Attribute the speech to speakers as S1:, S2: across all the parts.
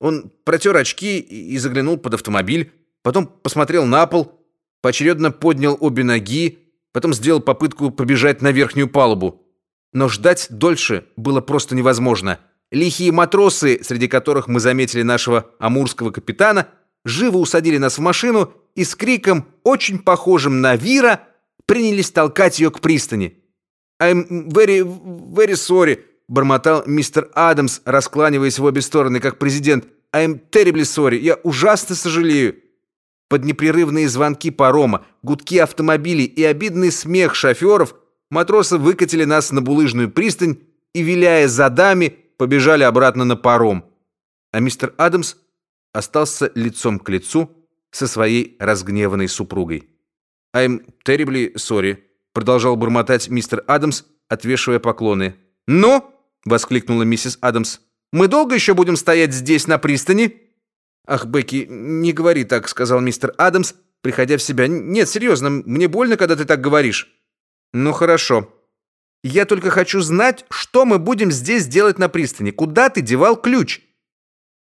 S1: Он протер очки и заглянул под автомобиль, потом посмотрел на пол, поочередно поднял обе ноги, потом сделал попытку побежать на верхнюю палубу. Но ждать дольше было просто невозможно. Лихие матросы, среди которых мы заметили нашего амурского капитана, живо усадили нас в машину и с криком, очень похожим на вира, принялись толкать ее к пристани. «I'm very, very sorry», — бормотал мистер Адамс, раскланиваясь в обе стороны, как президент. «I'm terribly sorry. Я ужасно сожалею». Под непрерывные звонки парома, гудки автомобилей и обидный смех шоферов матросы выкатили нас на булыжную пристань и, виляя задами, побежали обратно на паром. А мистер Адамс остался лицом к лицу со своей разгневанной супругой. «I'm terribly sorry», — продолжал бормотать мистер Адамс, отвешивая поклоны. «Ну?» — воскликнула миссис Адамс. «Мы долго еще будем стоять здесь, на пристани?» «Ах, Бекки, не говори так», — сказал мистер Адамс, приходя в себя. «Нет, серьезно, мне больно, когда ты так говоришь». «Ну, хорошо. Я только хочу знать, что мы будем здесь делать на пристани. Куда ты девал ключ?»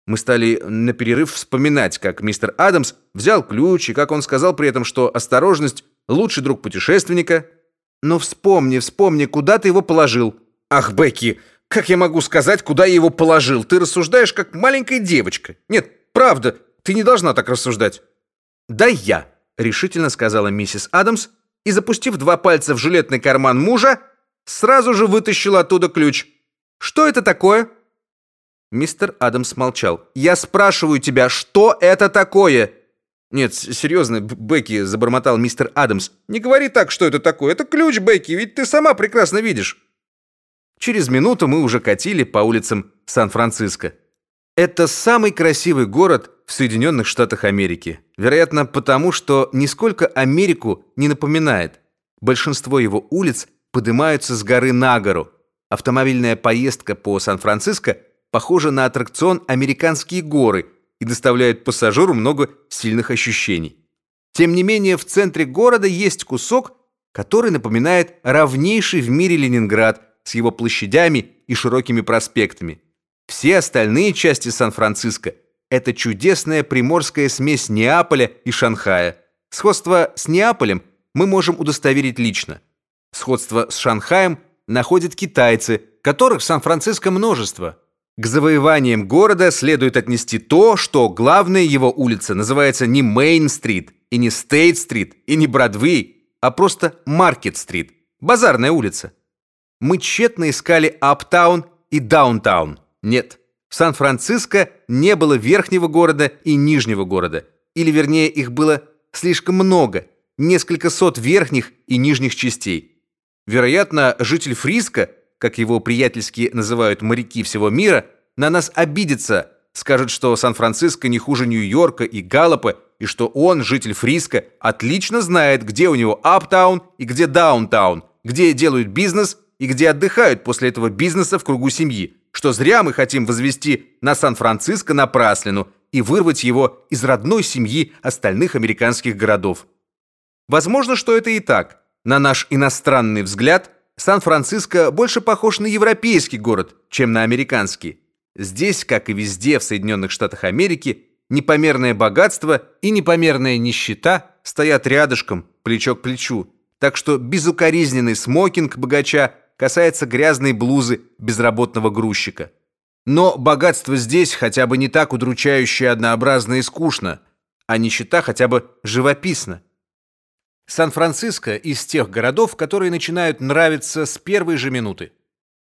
S1: Мы стали на перерыв вспоминать, как мистер Адамс взял ключ и как он сказал при этом, что осторожность — лучший друг путешественника. «Ну, вспомни, вспомни, куда ты его положил?» «Ах, Бекки, как я могу сказать, куда я его положил? Ты рассуждаешь, как маленькая девочка. Нет, Правда, ты не должна так рассуждать. Да я, решительно сказала миссис Адамс и запустив два пальца в жилетный карман мужа, сразу же вытащила оттуда ключ. Что это такое? Мистер Адамс молчал. Я спрашиваю тебя, что это такое? Нет, серьезно, Бекки, забормотал мистер Адамс. Не говори так, что это такое. Это ключ, Бекки, ведь ты сама прекрасно видишь. Через минуту мы уже катили по улицам Сан-Франциско. Это самый красивый город в Соединенных Штатах Америки. Вероятно, потому что нисколько Америку не напоминает. Большинство его улиц поднимаются с горы на гору. Автомобильная поездка по Сан-Франциско похожа на аттракцион «Американские горы» и доставляет пассажиру много сильных ощущений. Тем не менее, в центре города есть кусок, который напоминает равнейший в мире Ленинград с его площадями и широкими проспектами. Все остальные части Сан-Франциско – это чудесная приморская смесь Неаполя и Шанхая. Сходство с Неаполем мы можем удостоверить лично. Сходство с Шанхаем находят китайцы, которых в Сан-Франциско множество. К завоеваниям города следует отнести то, что главная его улица называется не Мейн-стрит, и не Стейт-стрит, и не Бродвей, а просто Маркет-стрит, базарная улица. Мы тщетно искали uptown и downtown. Нет, Сан-Франциско не было верхнего города и нижнего города, или вернее, их было слишком много, несколько сот верхних и нижних частей. Вероятно, житель Фриска, как его приятельски называют моряки всего мира, на нас обидится, скажет, что Сан-Франциско не хуже Нью-Йорка и Галлопа, и что он, житель Фриска, отлично знает, где у него аптаун и где даунтаун, где делают бизнес и где отдыхают после этого бизнеса в кругу семьи что зря мы хотим возвести на Сан-Франциско напраслину и вырвать его из родной семьи остальных американских городов. Возможно, что это и так. На наш иностранный взгляд, Сан-Франциско больше похож на европейский город, чем на американский. Здесь, как и везде в Соединенных Штатах Америки, непомерное богатство и непомерная нищета стоят рядышком, плечо к плечу. Так что безукоризненный смокинг богача касается грязной блузы безработного грузчика. Но богатство здесь хотя бы не так удручающе однообразно и скучно, а нищета хотя бы живописна. Сан-Франциско из тех городов, которые начинают нравиться с первой же минуты.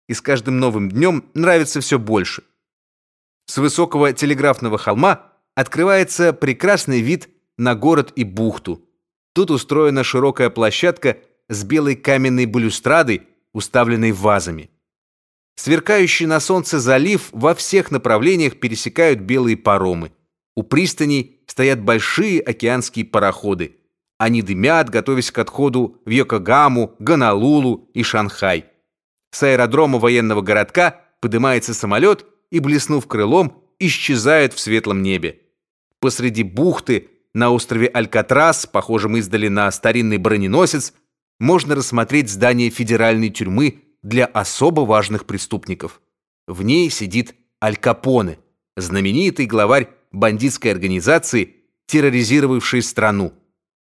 S1: И с каждым новым днем нравится все больше. С высокого телеграфного холма открывается прекрасный вид на город и бухту. Тут устроена широкая площадка с белой каменной балюстрадой, уставленный вазами. Сверкающий на солнце залив во всех направлениях пересекают белые паромы. У пристаней стоят большие океанские пароходы. Они дымят, готовясь к отходу в Йокогаму, Гонолулу и Шанхай. С аэродрома военного городка поднимается самолет и, блеснув крылом, исчезает в светлом небе. Посреди бухты на острове Алькатрас, похожем издали на старинный броненосец, можно рассмотреть здание федеральной тюрьмы для особо важных преступников. В ней сидит Аль Капоне, знаменитый главарь бандитской организации, терроризировавшей страну.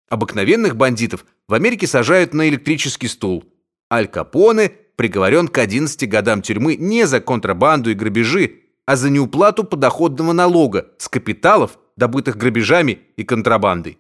S1: Обыкновенных бандитов в Америке сажают на электрический стул. Аль Капоне приговорен к 11 годам тюрьмы не за контрабанду и грабежи, а за неуплату подоходного налога с капиталов, добытых грабежами и контрабандой.